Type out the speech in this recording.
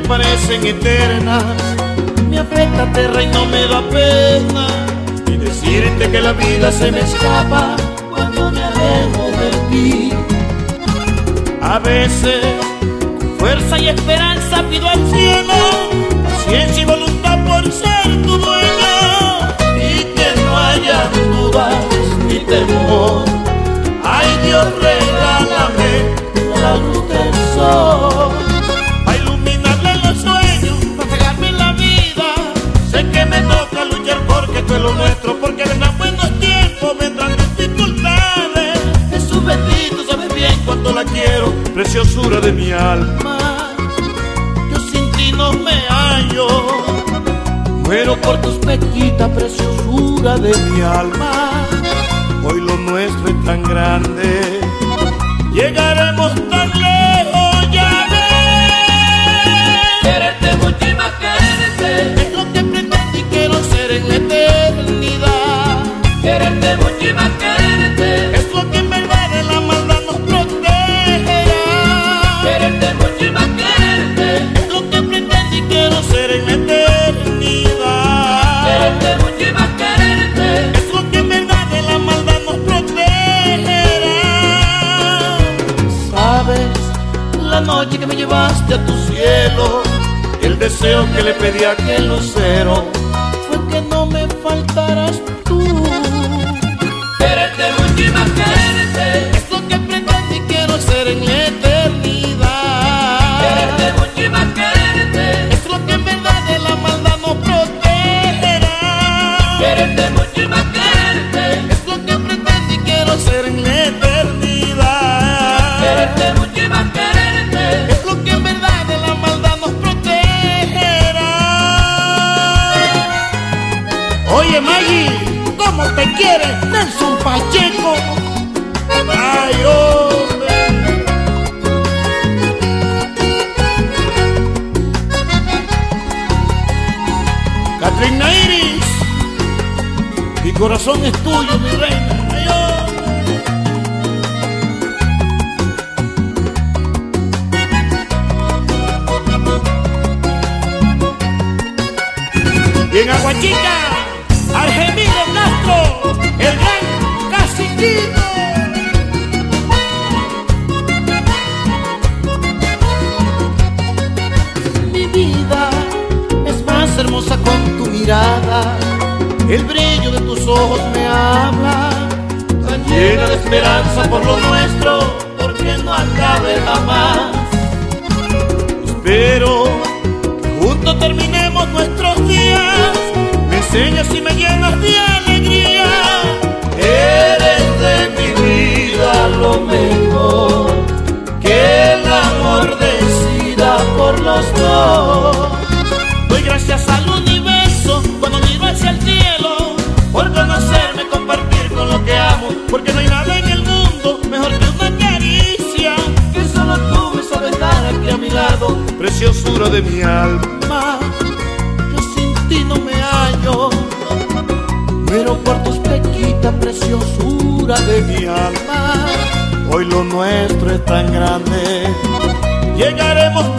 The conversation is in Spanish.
fuesen eternas. Me afecta tierra y no me da pena. Y decirte que la vida se me escapa cuando me alejo de ti. A veces, con fuerza y esperanza pido al cielo, paciencia y voluntad preciosura de mi alma. Yo sin ti no me hallo. Muero por tus pequitas, preciosura de mi alma. Hoy lo nuestro es tan grande, a tu cielo, el deseo que le pedí a aquel lucero fue que no me faltaras Oye Maggie, ¿cómo te quiere Nelson Pacheco? Ay, hombre. Catrina Iris, mi corazón es tuyo, mi reina. En Aguachica, hermosa con tu mirada, el brillo de tus ojos me habla, tan llena de esperanza por lo nuestro, porque no acabe jamás. Espero que juntos terminemos nuestros días, me enseñas y me llenas de al universo cuando miro hacia el cielo, por conocerme, compartir con lo que amo, porque no hay nada en el mundo mejor que una caricia, que solo tú me sabes dar aquí a mi lado, preciosura de mi alma. Yo sin ti no me hallo, pero por tus pequitas, preciosura de mi alma. Hoy lo nuestro es tan grande, llegaremos